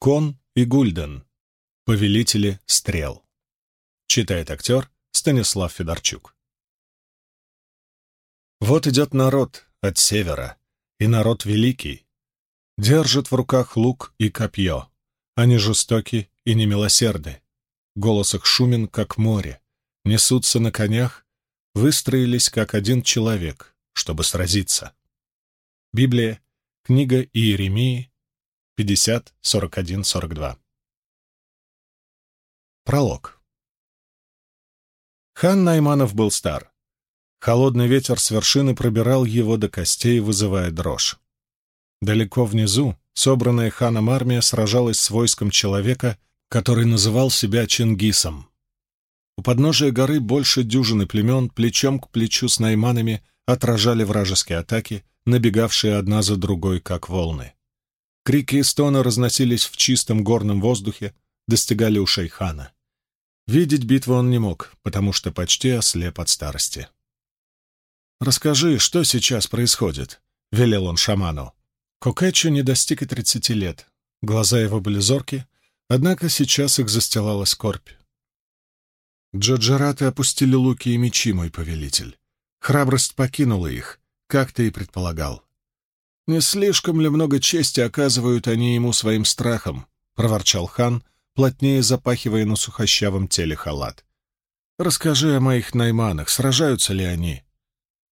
Кон и Гульден. Повелители стрел. Читает актер Станислав Федорчук. Вот идет народ от севера, и народ великий. Держит в руках лук и копье. Они жестоки и немилосерды. Голос их шумен, как море. Несутся на конях, выстроились, как один человек, чтобы сразиться. Библия, книга Иеремии, 50, 41, 42. Пролог. Хан Найманов был стар. Холодный ветер с вершины пробирал его до костей, вызывая дрожь. Далеко внизу собранная ханом армия сражалась с войском человека, который называл себя Чингисом. У подножия горы больше дюжины племен плечом к плечу с найманами отражали вражеские атаки, набегавшие одна за другой, как волны. Крики и стоны разносились в чистом горном воздухе, достигали ушей хана. Видеть битву он не мог, потому что почти ослеп от старости. «Расскажи, что сейчас происходит?» — велел он шаману. Кокетчу не достиг и тридцати лет. Глаза его были зорки, однако сейчас их застилала скорбь. Джаджараты опустили луки и мечи, мой повелитель. Храбрость покинула их, как ты и предполагал. «Не слишком ли много чести оказывают они ему своим страхом?» — проворчал хан, плотнее запахивая на сухощавом теле халат. «Расскажи о моих найманах, сражаются ли они?»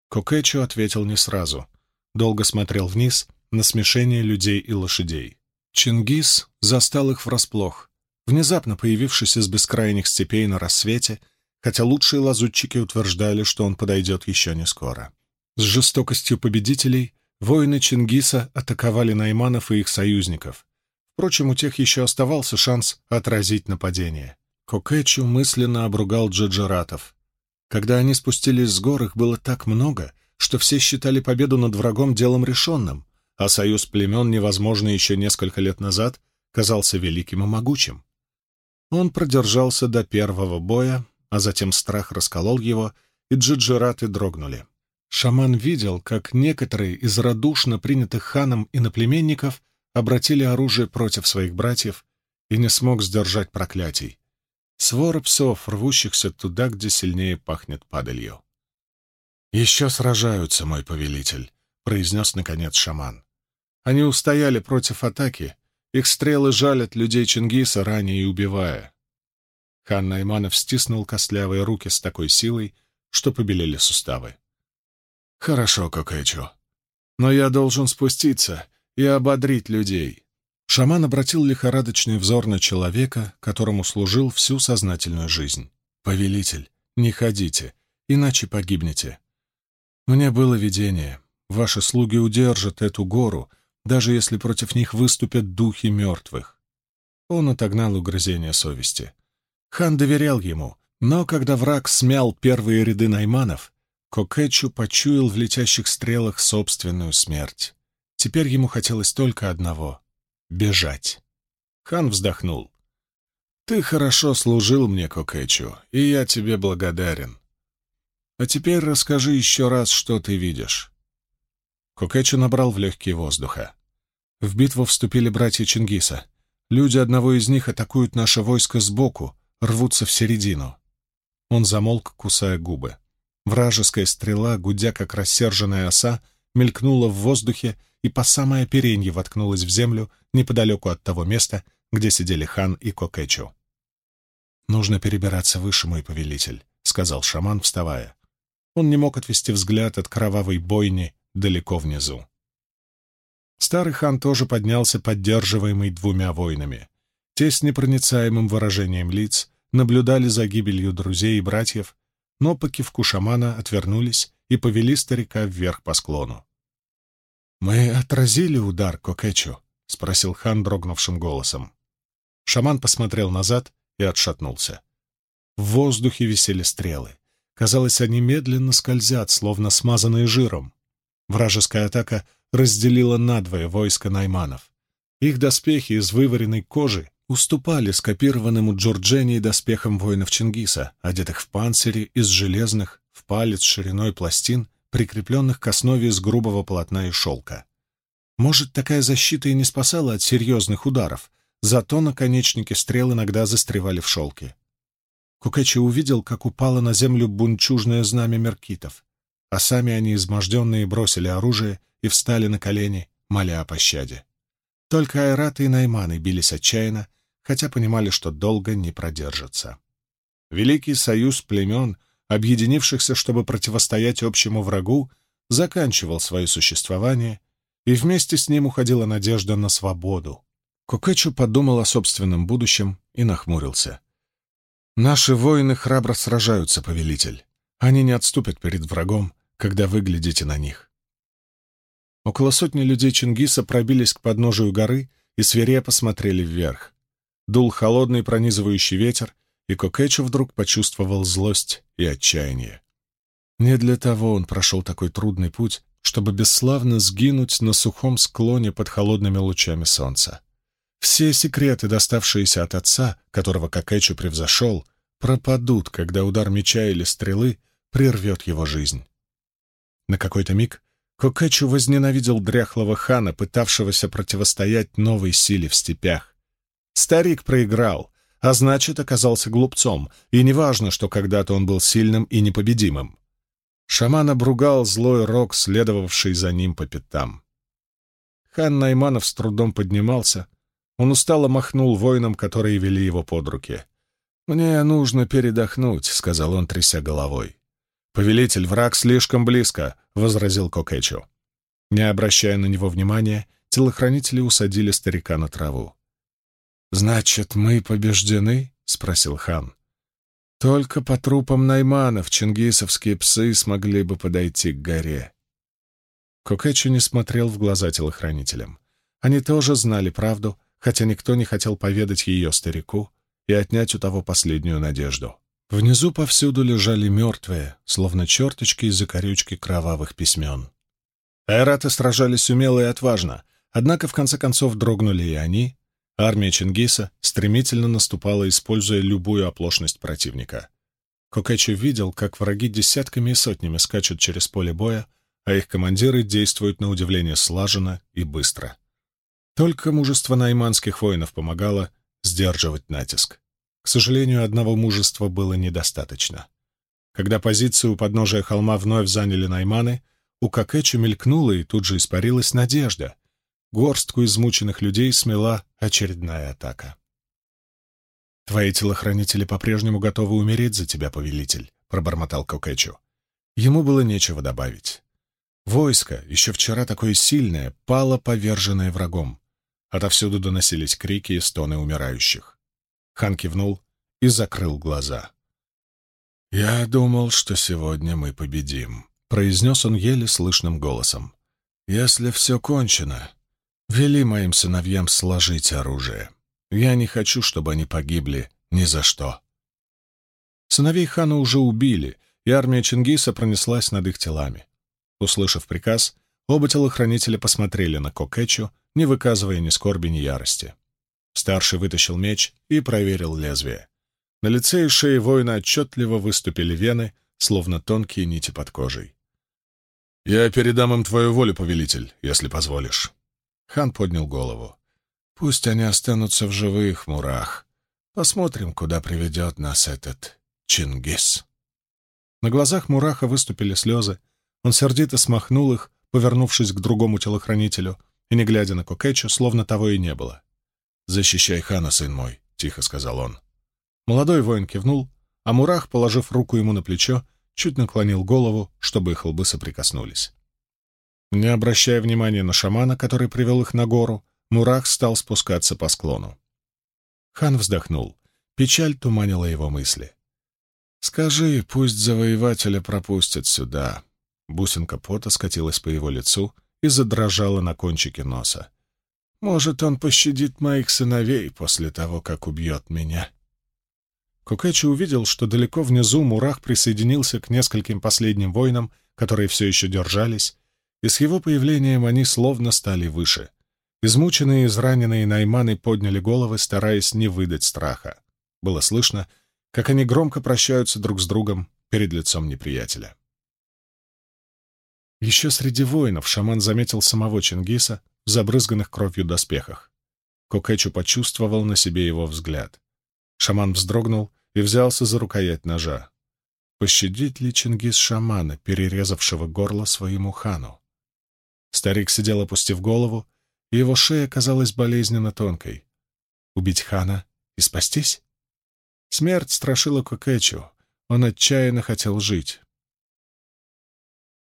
Кокетчо ответил не сразу. Долго смотрел вниз на смешение людей и лошадей. Чингис застал их врасплох, внезапно появившись из бескрайних степей на рассвете, хотя лучшие лазутчики утверждали, что он подойдет еще не скоро. С жестокостью победителей воины Чингиса атаковали найманов и их союзников. Впрочем, у тех еще оставался шанс отразить нападение. Кокетчу мысленно обругал джаджаратов. Когда они спустились с гор, их было так много, что все считали победу над врагом делом решенным, а союз племен, невозможный еще несколько лет назад, казался великим и могучим. Он продержался до первого боя, а затем страх расколол его, и джиджираты дрогнули. Шаман видел, как некоторые из радушно принятых ханом иноплеменников обратили оружие против своих братьев и не смог сдержать проклятий. Свора псов, рвущихся туда, где сильнее пахнет падалью. «Еще сражаются, мой повелитель», — произнес, наконец, шаман. «Они устояли против атаки. Их стрелы жалят людей Чингиса, ранее и убивая». Хан Найманов стиснул костлявые руки с такой силой, что побелели суставы. «Хорошо, Кокэчо. Но я должен спуститься и ободрить людей. Шаман обратил лихорадочный взор на человека, которому служил всю сознательную жизнь. «Повелитель, не ходите, иначе погибнете. Мне было видение. Ваши слуги удержат эту гору, даже если против них выступят духи мертвых». Он отогнал угрызение совести. Хан доверял ему, но когда враг смял первые ряды найманов, Кокетчу почуял в летящих стрелах собственную смерть. Теперь ему хотелось только одного бежать. Хан вздохнул. «Ты хорошо служил мне, Кокэчу, и я тебе благодарен. А теперь расскажи еще раз, что ты видишь». Кокэчу набрал в легкие воздуха. В битву вступили братья Чингиса. Люди одного из них атакуют наше войско сбоку, рвутся в середину. Он замолк, кусая губы. Вражеская стрела, гудя как рассерженная оса, мелькнула в воздухе и по самое оперенье воткнулась в землю неподалеку от того места, где сидели хан и Кокэчу. «Нужно перебираться выше, мой повелитель», — сказал шаман, вставая. Он не мог отвести взгляд от кровавой бойни далеко внизу. Старый хан тоже поднялся, поддерживаемый двумя воинами. Те с непроницаемым выражением лиц наблюдали за гибелью друзей и братьев, но по кивку шамана отвернулись и повели старика вверх по склону. «Мы отразили удар, Кокэчу?» — спросил хан дрогнувшим голосом. Шаман посмотрел назад и отшатнулся. В воздухе висели стрелы. Казалось, они медленно скользят, словно смазанные жиром. Вражеская атака разделила надвое войско найманов. Их доспехи из вываренной кожи уступали скопированным у Джорджении доспехам воинов Чингиса, одетых в панцири из железных, в палец шириной пластин прикрепленных к основе из грубого полотна и шелка. Может, такая защита и не спасала от серьезных ударов, зато наконечники стрел иногда застревали в шелке. Кукэчи увидел, как упало на землю бунчужное знамя меркитов, а сами они, изможденные, бросили оружие и встали на колени, моля о пощаде. Только айраты и найманы бились отчаянно, хотя понимали, что долго не продержатся. Великий союз племен, объединившихся, чтобы противостоять общему врагу, заканчивал свое существование, и вместе с ним уходила надежда на свободу. Кокэчу подумал о собственном будущем и нахмурился. «Наши воины храбро сражаются, повелитель. Они не отступят перед врагом, когда вы глядите на них». Около сотни людей Чингиса пробились к подножию горы и свирепо смотрели вверх. Дул холодный пронизывающий ветер, и Кокэчу вдруг почувствовал злость и отчаяние. Не для того он прошел такой трудный путь, чтобы бесславно сгинуть на сухом склоне под холодными лучами солнца. Все секреты, доставшиеся от отца, которого Кокэчу превзошел, пропадут, когда удар меча или стрелы прервет его жизнь. На какой-то миг Кокэчу возненавидел дряхлого хана, пытавшегося противостоять новой силе в степях. Старик проиграл, а значит, оказался глупцом, и неважно, что когда-то он был сильным и непобедимым. Шаман обругал злой рок, следовавший за ним по пятам. Хан Найманов с трудом поднимался. Он устало махнул воинам, которые вели его под руки. «Мне нужно передохнуть», — сказал он, тряся головой. «Повелитель, враг слишком близко», — возразил Кокэчу. Не обращая на него внимания, телохранители усадили старика на траву. «Значит, мы побеждены?» — спросил хан. «Только по трупам найманов чингисовские псы смогли бы подойти к горе». Кокэчу не смотрел в глаза телохранителям. Они тоже знали правду, хотя никто не хотел поведать ее старику и отнять у того последнюю надежду. Внизу повсюду лежали мертвые, словно черточки из закорючки кровавых письмен. Айраты сражались умело и отважно, однако в конце концов дрогнули и они, Армия Чингиса стремительно наступала, используя любую оплошность противника. Кокэчи видел, как враги десятками и сотнями скачут через поле боя, а их командиры действуют на удивление слаженно и быстро. Только мужество найманских воинов помогало сдерживать натиск. К сожалению, одного мужества было недостаточно. Когда позицию у подножия холма вновь заняли найманы, у Кокэчи мелькнула и тут же испарилась надежда — горстку измученных людей смела очередная атака. «Твои телохранители по-прежнему готовы умереть за тебя, повелитель», — пробормотал Кокэчу. Ему было нечего добавить. Войско, еще вчера такое сильное, пало поверженное врагом. Отовсюду доносились крики и стоны умирающих. Хан кивнул и закрыл глаза. «Я думал, что сегодня мы победим», — произнес он еле слышным голосом. «Если все кончено, Вели моим сыновьям сложить оружие. Я не хочу, чтобы они погибли ни за что. Сыновей хана уже убили, и армия Чингиса пронеслась над их телами. Услышав приказ, оба телохранителя посмотрели на Кокэчу, не выказывая ни скорби, ни ярости. Старший вытащил меч и проверил лезвие. На лице и шее воина отчетливо выступили вены, словно тонкие нити под кожей. «Я передам им твою волю, повелитель, если позволишь». Хан поднял голову. «Пусть они останутся в живых, Мурах. Посмотрим, куда приведет нас этот Чингис». На глазах Мураха выступили слезы. Он сердито смахнул их, повернувшись к другому телохранителю, и, не глядя на Кокетчу, словно того и не было. «Защищай хана, сын мой», — тихо сказал он. Молодой воин кивнул, а Мурах, положив руку ему на плечо, чуть наклонил голову, чтобы их лбы соприкоснулись. Не обращая внимания на шамана, который привел их на гору, Мурах стал спускаться по склону. Хан вздохнул. Печаль туманила его мысли. «Скажи, пусть завоевателя пропустят сюда». Бусинка пота скатилась по его лицу и задрожала на кончике носа. «Может, он пощадит моих сыновей после того, как убьет меня». Кукэчи увидел, что далеко внизу Мурах присоединился к нескольким последним воинам, которые все еще держались, и с его появлением они словно стали выше. Измученные и израненные найманы подняли головы, стараясь не выдать страха. Было слышно, как они громко прощаются друг с другом перед лицом неприятеля. Еще среди воинов шаман заметил самого Чингиса в забрызганных кровью доспехах. Кокэчу почувствовал на себе его взгляд. Шаман вздрогнул и взялся за рукоять ножа. Пощадить ли Чингис шамана, перерезавшего горло своему хану? Старик сидел, опустив голову, и его шея казалась болезненно тонкой. Убить хана и спастись? Смерть страшила Кокэчу. Он отчаянно хотел жить.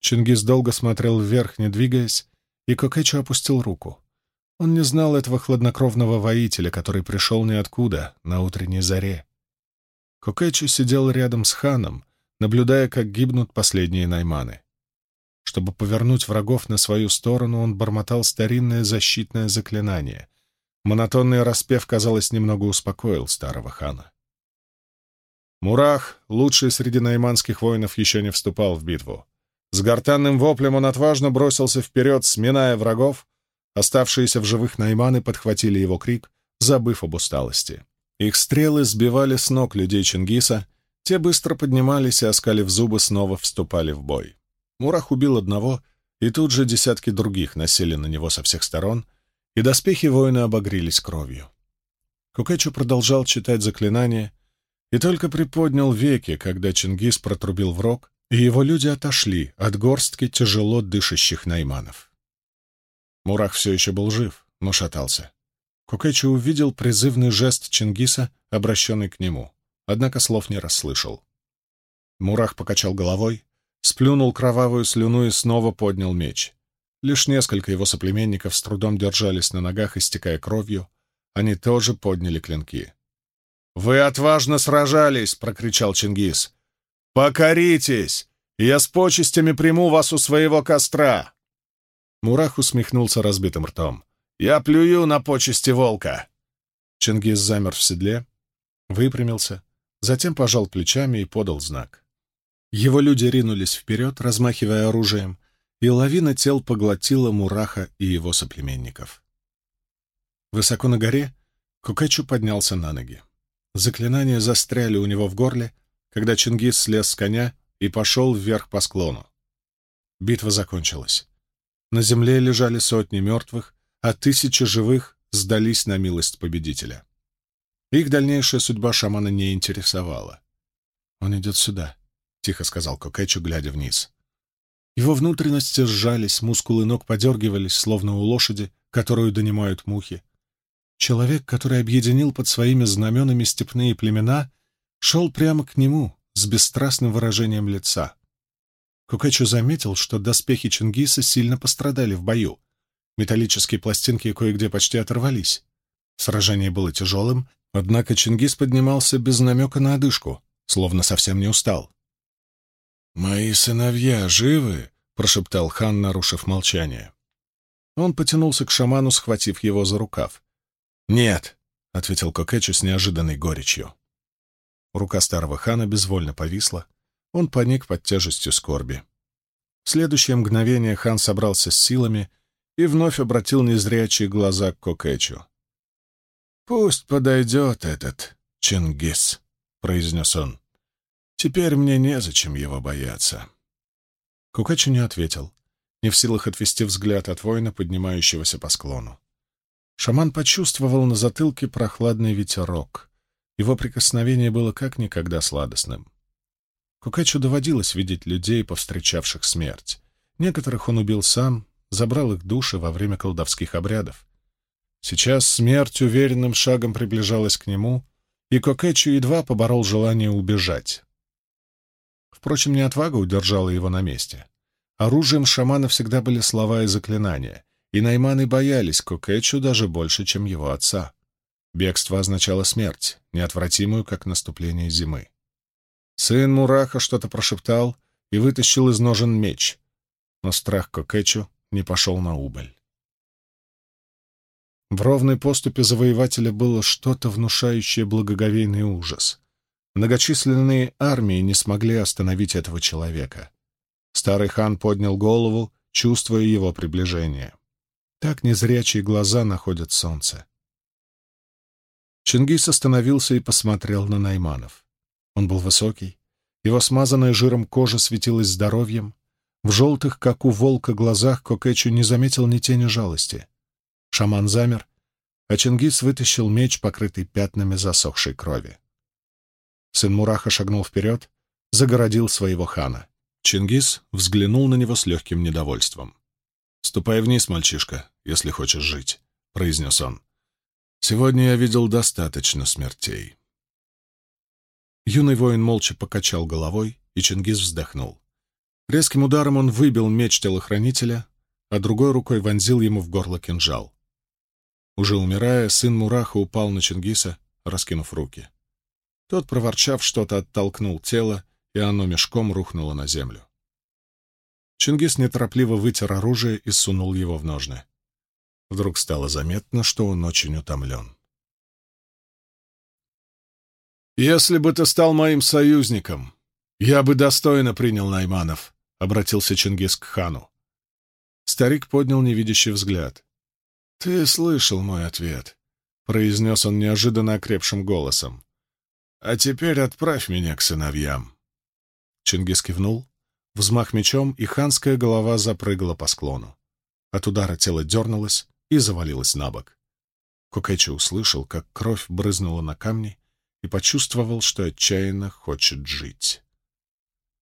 Чингис долго смотрел вверх, не двигаясь, и Кокэчу опустил руку. Он не знал этого хладнокровного воителя, который пришел ниоткуда, на утренней заре. Кокэчу сидел рядом с ханом, наблюдая, как гибнут последние найманы. Чтобы повернуть врагов на свою сторону, он бормотал старинное защитное заклинание. Монотонный распев, казалось, немного успокоил старого хана. Мурах, лучший среди найманских воинов, еще не вступал в битву. С гортанным воплем он отважно бросился вперед, сминая врагов. Оставшиеся в живых найманы подхватили его крик, забыв об усталости. Их стрелы сбивали с ног людей Чингиса, те быстро поднимались и, оскалив зубы, снова вступали в бой. Мурах убил одного, и тут же десятки других насели на него со всех сторон, и доспехи воина обогрелись кровью. Кукэчу продолжал читать заклинание и только приподнял веки, когда Чингис протрубил в рог, и его люди отошли от горстки тяжело дышащих найманов. Мурах все еще был жив, но шатался. Кукэчи увидел призывный жест Чингиса, обращенный к нему, однако слов не расслышал. Мурах покачал головой, сплюнул кровавую слюну и снова поднял меч. Лишь несколько его соплеменников с трудом держались на ногах, истекая кровью. Они тоже подняли клинки. «Вы отважно сражались!» — прокричал Чингис. «Покоритесь, я с почестями приму вас у своего костра!» Мурах усмехнулся разбитым ртом. «Я плюю на почести волка!» Чингис замер в седле, выпрямился, затем пожал плечами и подал знак. Его люди ринулись вперед, размахивая оружием, и лавина тел поглотила Мураха и его соплеменников. Высоко на горе Кукачу поднялся на ноги. Заклинания застряли у него в горле, когда Чингис слез с коня и пошел вверх по склону. Битва закончилась. На земле лежали сотни мертвых, а тысячи живых сдались на милость победителя. Их дальнейшая судьба шамана не интересовала. «Он идет сюда», — тихо сказал Кокетчу, глядя вниз. Его внутренности сжались, мускулы ног подергивались, словно у лошади, которую донимают мухи. Человек, который объединил под своими знаменами степные племена, шел прямо к нему с бесстрастным выражением лица. Кукачу заметил, что доспехи Чингиса сильно пострадали в бою. Металлические пластинки кое-где почти оторвались. Сражение было тяжелым, однако Чингис поднимался без намека на одышку, словно совсем не устал. «Мои сыновья живы?» — прошептал хан, нарушив молчание. Он потянулся к шаману, схватив его за рукав. «Нет», — ответил Кокэчу с неожиданной горечью. Рука старого хана безвольно повисла. Он поник под тяжестью скорби. В следующее мгновение хан собрался с силами и вновь обратил незрячие глаза к Кокэчу. «Пусть подойдет этот Чингис», — произнес он. «Теперь мне незачем его бояться». Кукачу не ответил, не в силах отвести взгляд от воина, поднимающегося по склону. Шаман почувствовал на затылке прохладный ветерок. Его прикосновение было как никогда сладостным. Кукачу доводилось видеть людей, повстречавших смерть. Некоторых он убил сам, забрал их души во время колдовских обрядов. Сейчас смерть уверенным шагом приближалась к нему, и Кокетчу едва поборол желание убежать. Впрочем, не отвага удержала его на месте. Оружием шамана всегда были слова и заклинания, и найманы боялись Кокэчу даже больше, чем его отца. Бегство означало смерть, неотвратимую, как наступление зимы. Сын Мурах что-то прошептал и вытащил из ножен меч, но страх Кокэчу не пошел на убыль. В ровной поступе завоевателя было что-то внушающее благоговейный ужас. Многочисленные армии не смогли остановить этого человека. Старый хан поднял голову, чувствуя его приближение. Так незрячие глаза находят солнце. Чингис остановился и посмотрел на Найманов. Он был высокий, его смазанная жиром кожа светилась здоровьем, в желтых, как у волка, глазах Кокетчу не заметил ни тени жалости. Шаман замер, а Чингис вытащил меч, покрытый пятнами засохшей крови. Сын Мураха шагнул вперед, загородил своего хана. Чингис взглянул на него с легким недовольством. «Ступай вниз, мальчишка, если хочешь жить», — произнес он. «Сегодня я видел достаточно смертей». Юный воин молча покачал головой, и Чингис вздохнул. Резким ударом он выбил меч телохранителя, а другой рукой вонзил ему в горло кинжал. Уже умирая, сын Мураха упал на Чингиса, раскинув руки. Тот, проворчав что-то, оттолкнул тело, и оно мешком рухнуло на землю. Чингис неторопливо вытер оружие и сунул его в ножны. Вдруг стало заметно, что он очень утомлен. «Если бы ты стал моим союзником, я бы достойно принял Найманов», — обратился Чингис к хану. Старик поднял невидящий взгляд. «Ты слышал мой ответ», — произнес он неожиданно окрепшим голосом. «А теперь отправь меня к сыновьям». Чингис кивнул, взмах мечом, и ханская голова запрыгала по склону. От удара тело дернулось и завалилось на бок. Кукэчи услышал, как кровь брызнула на камни, и почувствовал, что отчаянно хочет жить.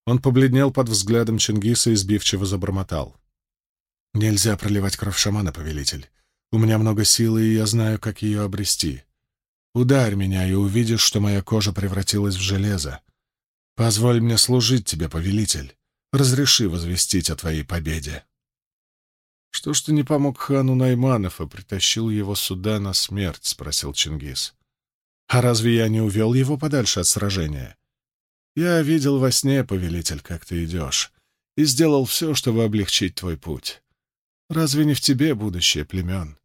Он побледнел под взглядом Чингиса и сбивчиво забормотал. «Нельзя проливать кровь шамана, повелитель. У меня много силы, и я знаю, как ее обрести. Ударь меня, и увидишь, что моя кожа превратилась в железо. Позволь мне служить тебе, повелитель. Разреши возвестить о твоей победе. Что ж ты не помог хану Найманов и притащил его сюда на смерть? — спросил Чингис. А разве я не увел его подальше от сражения? Я видел во сне, повелитель, как ты идешь, и сделал все, чтобы облегчить твой путь. Разве не в тебе будущее племен?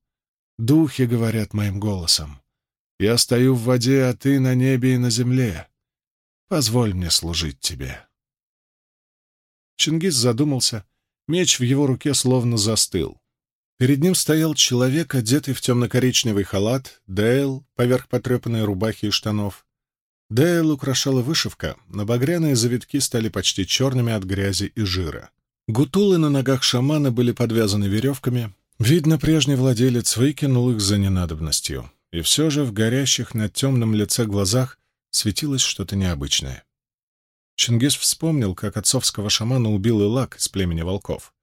Духи говорят моим голосом. Я стою в воде, а ты на небе и на земле. Позволь мне служить тебе. Чингис задумался. Меч в его руке словно застыл. Перед ним стоял человек, одетый в темно-коричневый халат, Дейл поверх потрепанной рубахи и штанов. Дейл украшала вышивка, но багряные завитки стали почти черными от грязи и жира. Гутулы на ногах шамана были подвязаны веревками, Видно, прежний владелец выкинул их за ненадобностью, и все же в горящих на темном лице глазах светилось что-то необычное. Чингис вспомнил, как отцовского шамана убил Илак из племени волков.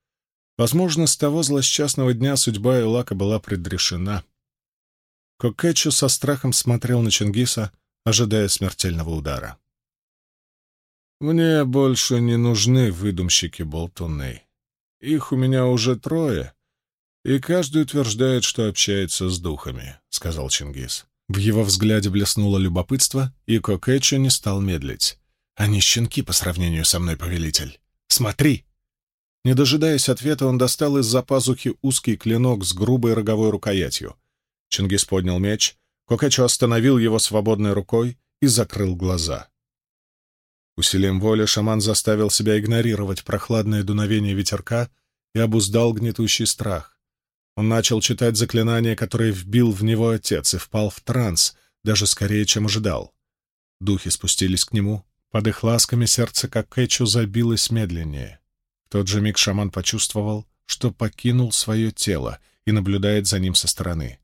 Возможно, с того злосчастного дня судьба Илака была предрешена. Кокетчу со страхом смотрел на Чингиса, ожидая смертельного удара. «Мне больше не нужны выдумщики болтуны. Их у меня уже трое, «И каждый утверждает, что общается с духами», — сказал Чингис. В его взгляде блеснуло любопытство, и Кокетчо не стал медлить. «Они щенки по сравнению со мной, повелитель. Смотри!» Не дожидаясь ответа, он достал из-за пазухи узкий клинок с грубой роговой рукоятью. Чингис поднял меч, Кокетчо остановил его свободной рукой и закрыл глаза. Усилием воли шаман заставил себя игнорировать прохладное дуновение ветерка и обуздал гнетущий страх. Он начал читать заклинание, которое вбил в него отец, и впал в транс, даже скорее, чем ожидал. Духи спустились к нему. Под их ласками сердце как Кэчу забилось медленнее. В тот же миг шаман почувствовал, что покинул свое тело и наблюдает за ним со стороны.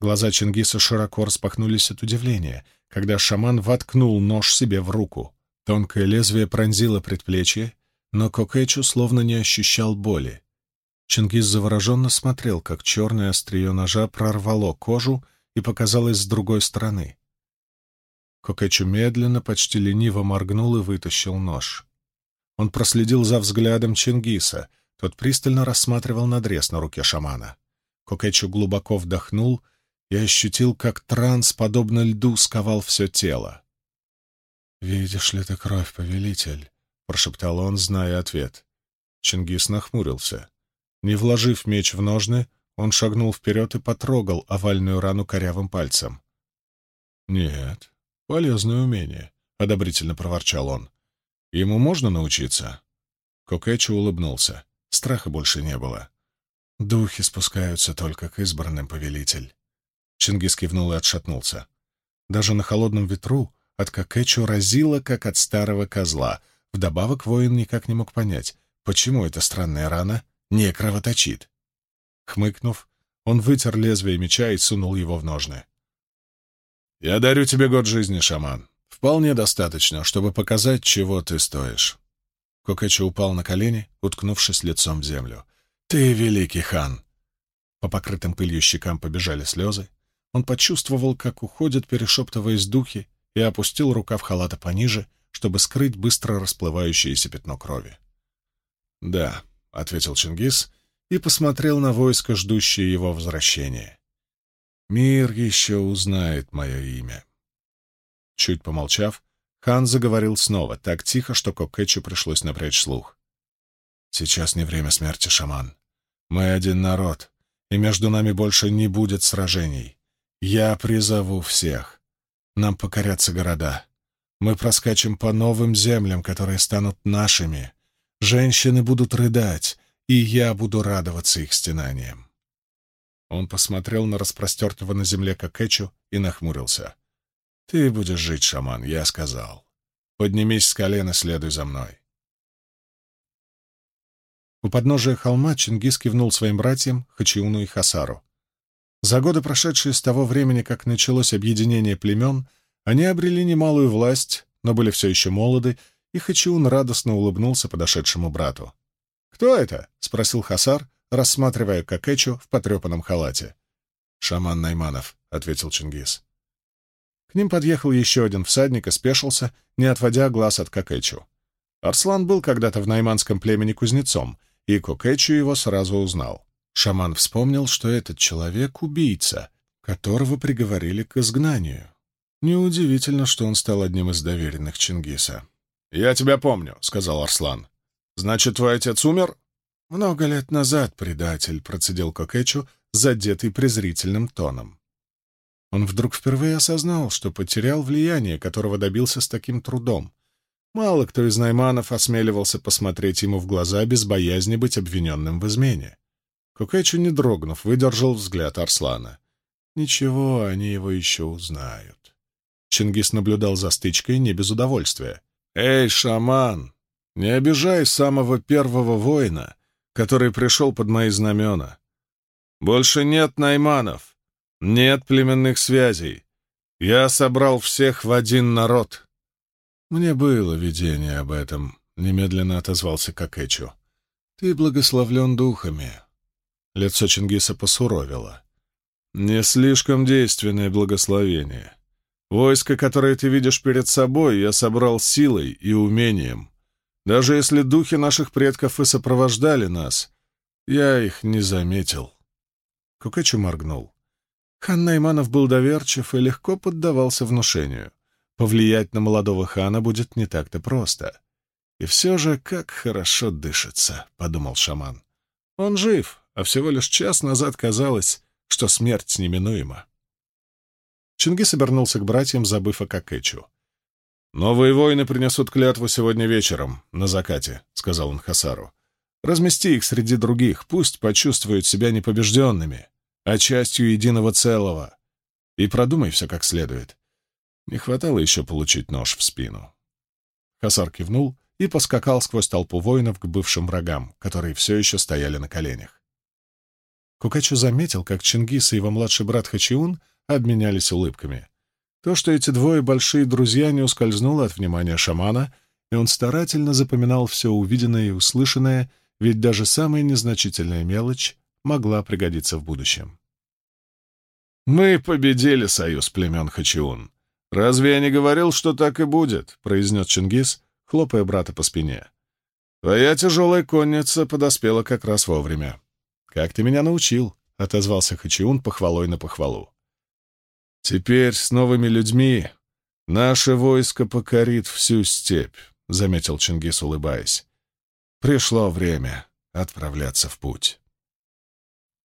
Глаза Чингиса широко распахнулись от удивления, когда шаман воткнул нож себе в руку. Тонкое лезвие пронзило предплечье, но Кокэчу словно не ощущал боли. Чингис завороженно смотрел, как черное острие ножа прорвало кожу и показалось с другой стороны. Кокетчу медленно, почти лениво моргнул и вытащил нож. Он проследил за взглядом Чингиса, тот пристально рассматривал надрез на руке шамана. Кокетчу глубоко вдохнул и ощутил, как транс, подобно льду, сковал все тело. «Видишь ли ты кровь, повелитель?» — прошептал он, зная ответ. Чингис нахмурился. Не вложив меч в ножны, он шагнул вперед и потрогал овальную рану корявым пальцем. «Нет, полезное умение», — одобрительно проворчал он. «Ему можно научиться?» Кокетчо улыбнулся. Страха больше не было. «Духи спускаются только к избранным, повелитель». Чингис кивнул и отшатнулся. Даже на холодном ветру от Кокетчо разило, как от старого козла. Вдобавок воин никак не мог понять, почему эта странная рана не кровоточит. Хмыкнув, Он вытер лезвие меча и сунул его в ножны. «Я дарю тебе год жизни, шаман. Вполне достаточно, чтобы показать, чего ты стоишь». Кокэчи упал на колени, уткнувшись лицом в землю. «Ты великий хан!» По покрытым пылью щекам побежали слезы. Он почувствовал, как уходят, перешептываясь духи, и опустил рукав халата пониже, чтобы скрыть быстро расплывающееся пятно крови. «Да», — ответил Чингис и посмотрел на войско, ждущее его возвращения. «Мир еще узнает мое имя». Чуть помолчав, хан заговорил снова, так тихо, что Кокетчу пришлось напрячь слух. «Сейчас не время смерти, шаман. Мы один народ, и между нами больше не будет сражений. Я призову всех. Нам покорятся города. Мы проскачем по новым землям, которые станут нашими. Женщины будут рыдать, и я буду радоваться их стенаниям. Он посмотрел на распростертого на земле Кокетчу и нахмурился. «Ты будешь жить, шаман», — я сказал. «Поднимись с колена, следуй за мной». У подножия холма Чингис кивнул своим братьям Хачиуну и Хасару. За годы, прошедшие с того времени, как началось объединение племен, они обрели немалую власть, но были все еще молоды, и Хачиун радостно улыбнулся подошедшему брату. «Кто это?» — спросил Хасар, рассматривая Кокэчу в потрепанном халате. «Шаман Найманов», — ответил Чингис. К ним подъехал еще один всадник и спешился, не отводя глаз от Кокэчу. Арслан был когда-то в найманском племени кузнецом, и Кокэчу его сразу узнал. Шаман вспомнил, что этот человек — убийца, которого приговорили к изгнанию. Неудивительно, что он стал одним из доверенных Чингиса. «Я тебя помню», — сказал Арслан. «Значит, твой отец умер?» «Много лет назад, предатель», — процедил Кокэчу, задетый презрительным тоном. Он вдруг впервые осознал, что потерял влияние, которого добился с таким трудом. Мало кто из найманов осмеливался посмотреть ему в глаза без боязни быть обвиненным в измене. Кокэчу, не дрогнув, выдержал взгляд Арслана. Ничего, они его еще узнают. Чингис наблюдал за стычкой не без удовольствия. «Эй, шаман, не обижай самого первого воина, который пришел под мои знамена. Больше нет найманов, нет племенных связей. Я собрал всех в один народ». «Мне было видение об этом», — немедленно отозвался Кокетчу. «Ты благословлен духами». Лицо Чингиса посуровило. «Не слишком действенное благословение. Войско, которое ты видишь перед собой, я собрал силой и умением. Даже если духи наших предков и сопровождали нас, я их не заметил. Кукачу моргнул. Хан Найманов был доверчив и легко поддавался внушению. Повлиять на молодого хана будет не так-то просто. И все же, как хорошо дышится, — подумал шаман. Он жив, а всего лишь час назад казалось, что смерть неминуема. Чингис обернулся к братьям, забыв о Кокетчу. «Новые воины принесут клятву сегодня вечером, на закате», — сказал он Хасару. «Размести их среди других, пусть почувствуют себя непобежденными, а частью единого целого. И продумай все как следует. Не хватало еще получить нож в спину». Хасар кивнул и поскакал сквозь толпу воинов к бывшим врагам, которые все еще стояли на коленях. Кукачу заметил, как Чингис и его младший брат Хачиун обменялись улыбками. То, что эти двое большие друзья, не ускользнуло от внимания шамана, и он старательно запоминал все увиденное и услышанное, ведь даже самая незначительная мелочь могла пригодиться в будущем. «Мы победили союз племен Хачиун. Разве я не говорил, что так и будет?» — произнес Чингис, хлопая брата по спине. «Твоя тяжелая конница подоспела как раз вовремя». «Как ты меня научил?» — отозвался Хачиун похвалой на похвалу. «Теперь с новыми людьми наше войско покорит всю степь», — заметил Чингис, улыбаясь. «Пришло время отправляться в путь».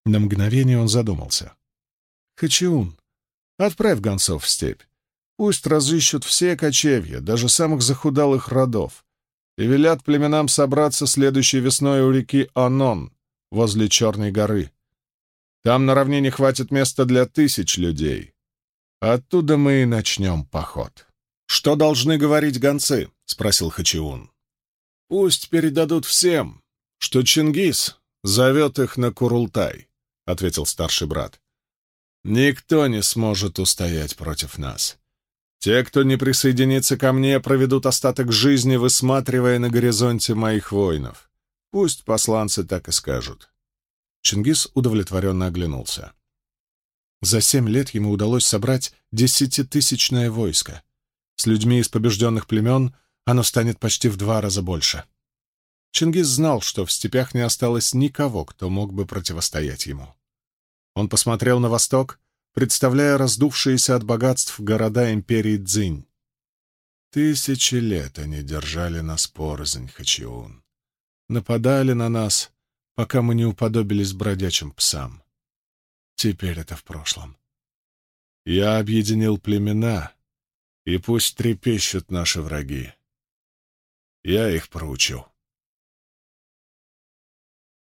На мгновение он задумался. «Хачиун, отправь гонцов в степь. Пусть разыщут все кочевья, даже самых захудалых родов, и велят племенам собраться следующей весной у реки Анон, возле Черной горы. Там на равнине хватит места для тысяч людей. Оттуда мы и начнем поход. «Что должны говорить гонцы?» — спросил Хачиун. «Пусть передадут всем, что Чингис зовет их на Курултай. — ответил старший брат. «Никто не сможет устоять против нас. Те, кто не присоединится ко мне, проведут остаток жизни, высматривая на горизонте моих воинов. Пусть посланцы так и скажут». Чингис удовлетворенно оглянулся. За семь лет ему удалось собрать десятитысячное войско. С людьми из побежденных племен оно станет почти в два раза больше. Чингис знал, что в степях не осталось никого, кто мог бы противостоять ему. Он посмотрел на восток, представляя раздувшиеся от богатств города империи Цзинь. Тысячи лет они держали нас порознь, Хачиун. Нападали на нас, пока мы не уподобились бродячим псам. Теперь это в прошлом. Я объединил племена, и пусть трепещут наши враги. Я их проучу.